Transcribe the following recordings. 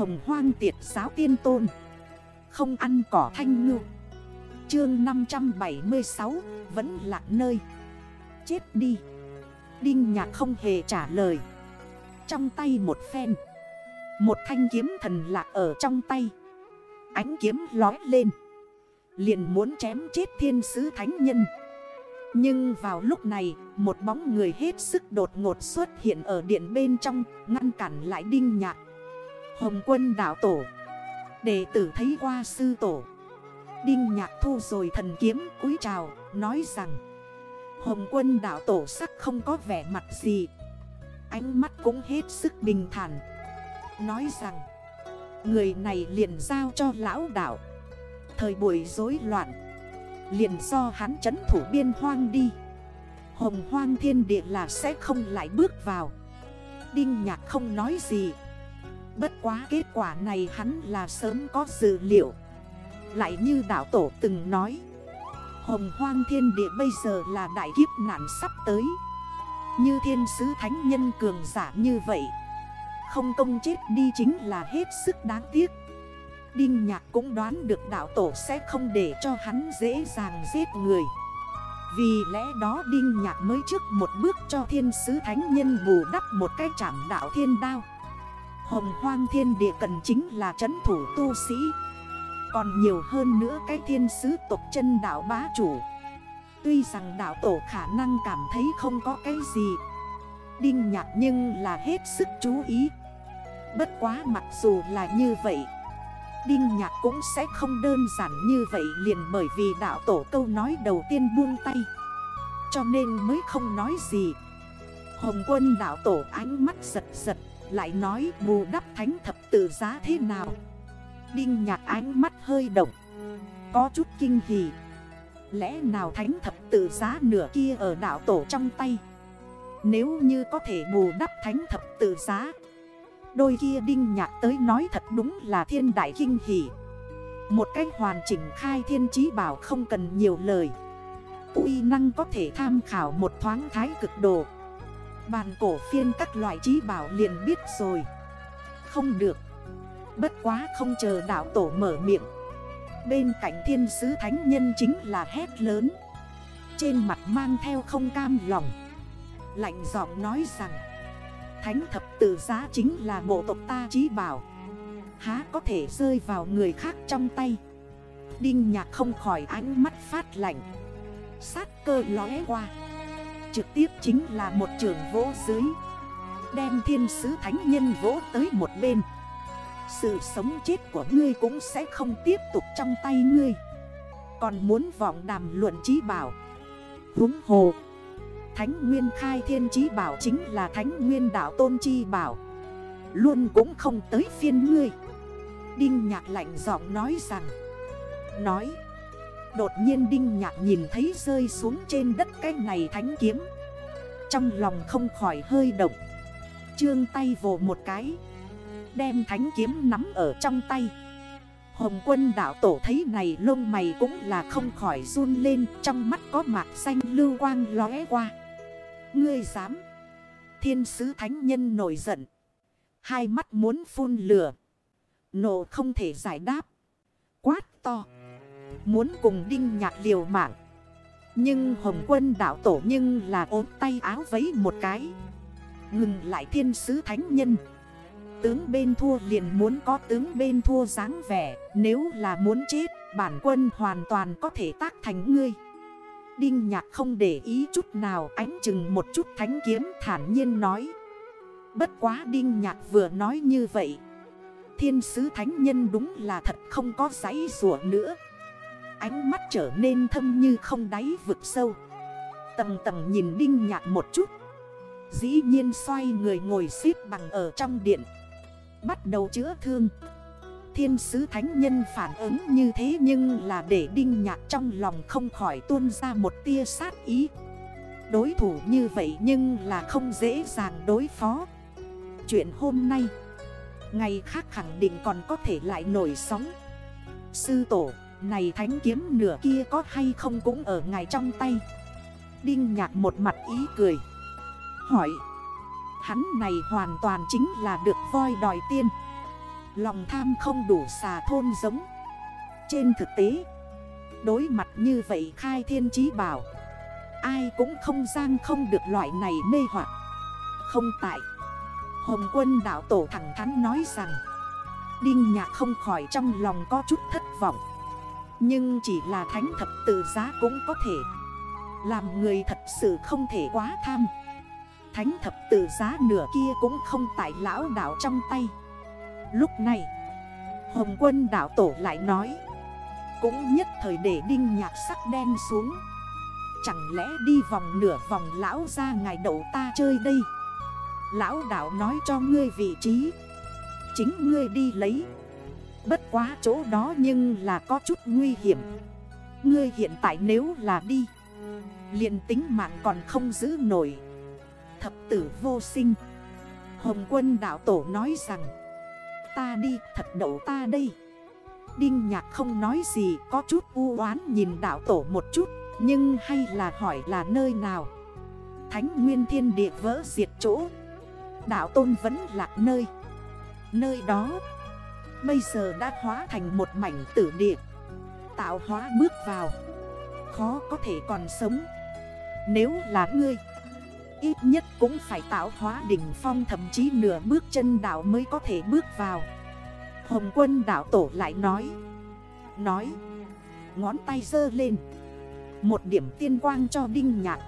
Hồng hoang tiệt giáo tiên tôn. Không ăn cỏ thanh ngư. Chương 576 Vẫn lạc nơi. Chết đi. Đinh nhạc không hề trả lời. Trong tay một phen. Một thanh kiếm thần lạc ở trong tay. Ánh kiếm lói lên. Liền muốn chém chết thiên sứ thánh nhân. Nhưng vào lúc này, Một bóng người hết sức đột ngột xuất hiện ở điện bên trong, Ngăn cản lại đinh nhạc. Hồng quân đảo tổ. Đệ tử thấy qua sư tổ. Đinh nhạc thu rồi thần kiếm cúi chào, Nói rằng, Hồng quân đảo tổ sắc không có vẻ mặt gì. Ánh mắt cũng hết sức bình thản, Nói rằng, Người này liền giao cho lão đảo Thời buổi rối loạn, Liền do hắn chấn thủ biên hoang đi. Hồng hoang thiên địa là sẽ không lại bước vào. Đinh nhạc không nói gì Bất quá kết quả này hắn là sớm có dữ liệu. Lại như đảo tổ từng nói. Hồng hoang thiên địa bây giờ là đại kiếp nạn sắp tới. Như thiên sứ thánh nhân cường giả như vậy. Không công chết đi chính là hết sức đáng tiếc. Đinh nhạc cũng đoán được đạo tổ sẽ không để cho hắn dễ dàng giết người. Vì lẽ đó Đinh nhạc mới trước một bước cho thiên sứ thánh nhân bù đắp một cái trảm đạo thiên đao. Hồng hoang thiên địa cần chính là chấn thủ tu sĩ. Còn nhiều hơn nữa cái thiên sứ tộc chân đảo bá chủ. Tuy rằng đảo tổ khả năng cảm thấy không có cái gì Đinh nhạc nhưng là hết sức chú ý. Bất quá mặc dù là như vậy, Đinh nhạc cũng sẽ không đơn giản như vậy liền bởi vì đạo tổ câu nói đầu tiên buông tay. Cho nên mới không nói gì. Hồng quân đạo tổ ánh mắt giật giật lại nói, bù đắp thánh thập tự giá thế nào? Đinh nhạc ánh mắt hơi động. Có chút kinh hỉ. Lẽ nào thánh thập tự giá nửa kia ở đảo tổ trong tay? Nếu như có thể bù đắp thánh thập tự giá, Đôi kia đinh nhạc tới nói thật đúng là thiên đại kinh hỷ Một cách hoàn chỉnh khai thiên trí bảo không cần nhiều lời. Uy năng có thể tham khảo một thoáng thái cực đồ Bàn cổ phiên các loại trí bảo liền biết rồi. Không được. Bất quá không chờ đảo tổ mở miệng. Bên cạnh thiên sứ thánh nhân chính là hét lớn. Trên mặt mang theo không cam lòng. Lạnh giọng nói rằng, Thánh thập tử giá chính là bộ tộc ta trí bảo. Há có thể rơi vào người khác trong tay? Đinh nhạc không khỏi ánh mắt phát lạnh. Sát cơ lóe qua. Trực tiếp chính là một trường vỗ dưới. Đem thiên sứ thánh nhân vỗ tới một bên. Sự sống chết của ngươi cũng sẽ không tiếp tục trong tay ngươi. Còn muốn vọng đàm luận trí bảo. Húng hồ, Thánh nguyên khai thiên trí bảo chính là thánh nguyên đạo tôn chi bảo. Luôn cũng không tới phiên ngươi. Đinh nhạc lạnh giọng nói rằng, Nói Đột nhiên Đinh Nhạc nhìn thấy rơi xuống trên đất cái này thánh kiếm. Trong lòng không khỏi hơi động. Trương tay vồ một cái, Đem thánh kiếm nắm ở trong tay. Hồng quân đảo tổ thấy này lông mày cũng là không khỏi run lên, Trong mắt có mạc xanh lưu quang lóe qua. Ngươi dám. Thiên sứ thánh nhân nổi giận. Hai mắt muốn phun lửa. Nộ không thể giải đáp. Quát to. Muốn cùng đinh nhạc liều mạng. Nhưng hồng quân đảo tổ nhưng là ốm tay áo vấy một cái. Ngừng lại thiên sứ thánh nhân. Tướng bên thua liền muốn có tướng bên thua dáng vẻ. Nếu là muốn chết, bản quân hoàn toàn có thể tác thành ngươi. Đinh nhạc không để ý chút nào, ánh chừng một chút thánh kiếm thản nhiên nói. Bất quá đinh nhạc vừa nói như vậy. Thiên sứ thánh nhân đúng là thật không có giấy rùa nữa. Ánh mắt trở nên thâm như không đáy vực sâu. Tầng tầng nhìn đinh nhạc một chút. Dĩ nhiên xoay người ngồi xếp bằng ở trong điện. Bắt đầu chữa thương. Thiên sứ thánh nhân phản ứng như thế nhưng là để đinh nhạc trong lòng không khỏi tuôn ra một tia sát ý. Đối thủ như vậy nhưng là không dễ dàng đối phó. Chuyện hôm nay, Ngày khác khẳng định còn có thể lại nổi sóng. Sư tổ này thánh kiếm nửa kia có hay không cũng ở ngài trong tay. Đinh nhạc một mặt ý cười. Hỏi, Hắn này hoàn toàn chính là được voi đòi tiên. Lòng tham không đủ xà thôn giống. Trên thực tế, Đối mặt như vậy khai thiên chí bảo, Ai cũng không giang không được loại này mê hoặc. Không tại, Hồng quân đảo tổ thẳng thắn nói rằng, Đinh nhạc không khỏi trong lòng có chút thất vọng. Nhưng chỉ là thánh thập tự giá cũng có thể. Làm người thật sự không thể quá tham. Thánh thập tự giá nửa kia cũng không tại lão đảo trong tay. Lúc này, Hồng quân đảo tổ lại nói, Cũng nhất thời để đinh nhạc sắc đen xuống. Chẳng lẽ đi vòng nửa vòng lão ra ngài đậu ta chơi đây? Lão đảo nói cho ngươi vị trí. Chính ngươi đi lấy. Bất quá chỗ đó nhưng là có chút nguy hiểm. Ngươi hiện tại nếu là đi, liền tính mạng còn không giữ nổi. Thập tử vô sinh. Hồng quân đạo tổ nói rằng, Ta đi, thật đậu ta đây. Đinh nhạc không nói gì, Có chút u oán nhìn đạo tổ một chút, Nhưng hay là hỏi là nơi nào? Thánh nguyên thiên địa vỡ diệt chỗ. Đạo tôn vẫn lạc nơi. Nơi đó Bây giờ đã hóa thành một mảnh tử địa. Tạo hóa bước vào. Khó có thể còn sống. Nếu là ngươi, Ít nhất cũng phải tạo hóa đỉnh phong, thậm chí nửa bước chân đảo mới có thể bước vào. Hồng quân đảo tổ lại nói. Nói, Ngón tay dơ lên. Một điểm tiên quang cho Đinh Nhạc.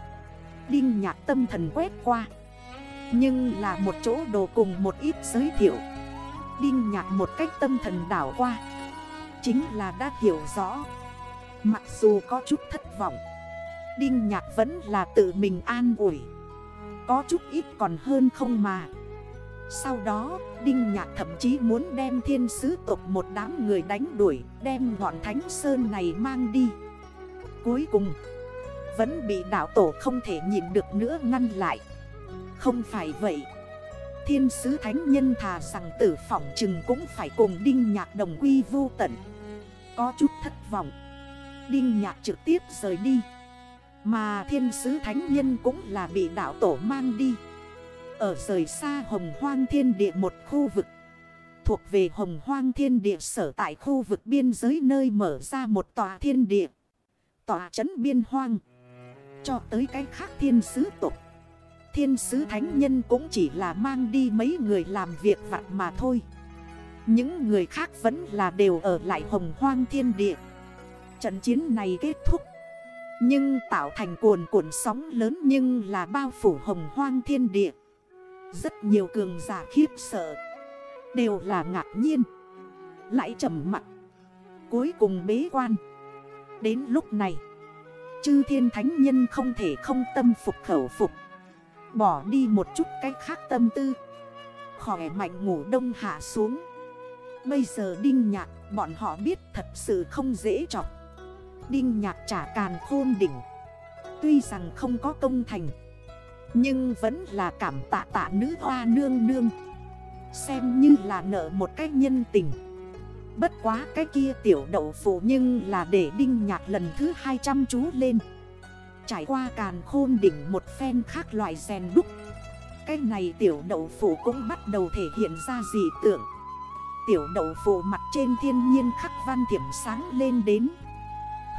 Đinh Nhạc tâm thần quét qua. Nhưng là một chỗ đồ cùng một ít giới thiệu. Đinh Nhạc một cách tâm thần đảo qua. Chính là đã hiểu rõ. Mặc dù có chút thất vọng, Đinh Nhạc vẫn là tự mình an ủi. Có chút ít còn hơn không mà. Sau đó, Đinh Nhạc thậm chí muốn đem thiên sứ tộc một đám người đánh đuổi, Đem ngọn thánh sơn này mang đi. Cuối cùng, Vẫn bị đảo tổ không thể nhìn được nữa ngăn lại. Không phải vậy. Thiên sứ thánh nhân thà rằng tử phỏng chừng cũng phải cùng Đinh Nhạc đồng quy vô tận. Có chút thất vọng. Đinh Nhạc trực tiếp rời đi. Mà thiên sứ thánh nhân cũng là bị đạo tổ mang đi. Ở rời xa hồng hoang thiên địa một khu vực. Thuộc về hồng hoang thiên địa sở tại khu vực biên giới nơi mở ra một tòa thiên địa. Tòa trấn biên hoang. Cho tới cái khác thiên sứ tục Thiên sứ thánh nhân cũng chỉ là mang đi mấy người làm việc vặt mà thôi. Những người khác vẫn là đều ở lại hồng hoang thiên địa. Trận chiến này kết thúc. Nhưng tạo thành cuồn cuộn sóng lớn nhưng là bao phủ hồng hoang thiên địa. Rất nhiều cường giả khiếp sợ. Đều là ngạc nhiên. Lại trầm mặt Cuối cùng bế quan. Đến lúc này, Chư thiên thánh nhân không thể không tâm phục khẩu phục. Bỏ đi một chút cách khác tâm tư. Khỏe mạnh ngủ đông hạ xuống. Bây giờ đinh nhạc, bọn họ biết thật sự không dễ chọc. Đinh nhạc trả càn khôn đỉnh. Tuy rằng không có công thành, Nhưng vẫn là cảm tạ tạ nữ hoa nương nương. Xem như là nợ một cách nhân tình. Bất quá cái kia tiểu đậu phụ nhưng là để đinh nhạc lần thứ 200 chú lên. Trải qua càn khôn đỉnh một phen khác loại rèn đúc. Cái này tiểu đậu phụ cũng bắt đầu thể hiện ra dị tượng. Tiểu đậu phụ mặt trên thiên nhiên khắc văn thiểm sáng lên đến.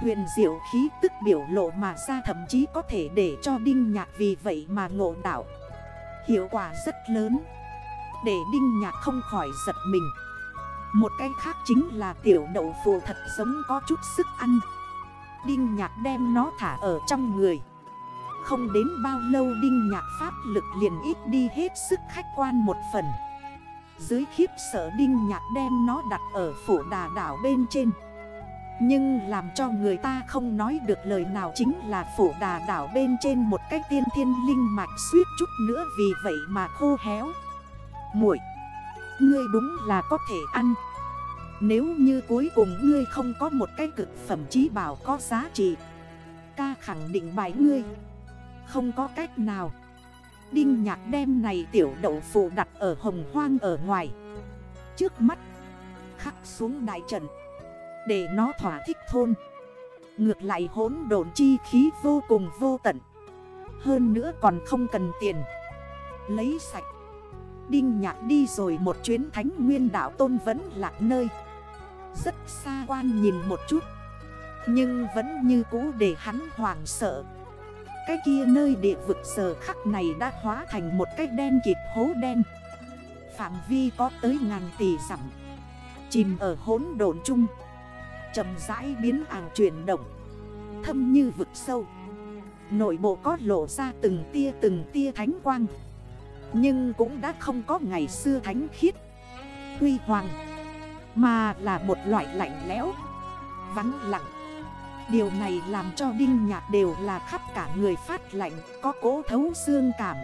Huyền diệu khí tức biểu lộ mà ra thậm chí có thể để cho Đinh Nhạc vì vậy mà ngộ đảo Hiệu quả rất lớn. Để Đinh Nhạc không khỏi giật mình. Một cái khác chính là tiểu đậu phù thật giống có chút sức ăn. Đinh Nhạc đem nó thả ở trong người Không đến bao lâu Đinh Nhạc pháp lực liền ít đi hết sức khách quan một phần Dưới khiếp sợ Đinh Nhạc đem nó đặt ở phủ đà đảo bên trên nhưng làm cho người ta không nói được lời nào chính là phủ đà đảo bên trên một cái tiên thiên linh mạch suýt chút nữa vì vậy mà khô héo. Muội, ngươi đúng là có thể ăn. Nếu như cuối cùng ngươi không có một cái cực phẩm trí bảo có giá trị. Ca khẳng định bài ngươi. Không có cách nào. Đinh nhạc đem này tiểu đậu phụ đặt ở hồng hoang ở ngoài. Trước mắt. Khắc xuống đại trận. Để nó thỏa thích thôn Ngược lại hỗn độn chi khí vô cùng vô tận Hơn nữa còn không cần tiền Lấy sạch Đinh nhạc đi rồi một chuyến thánh nguyên đảo tôn vẫn lạc nơi rất xa quan nhìn một chút. Nhưng vẫn như cũ để hắn hoàng sợ. Cái kia nơi địa vực giờ khắc này đã hóa thành một cái đen kịp hố đen. Phạm vi có tới ngàn tỷ dặm. Chìm ở hốn đồn chung. Chậm rãi biến ảo chuyển động. Thâm như vực sâu. Nội bộ có lộ ra từng tia từng tia thánh quang. Nhưng cũng đã không có ngày xưa thánh khiết. Huy hoàng. Mà là một loại lạnh lẽo, Vắng lặng. Điều này làm cho Đinh Nhạc đều là khắp cả người phát lạnh, Có cố thấu xương cảm.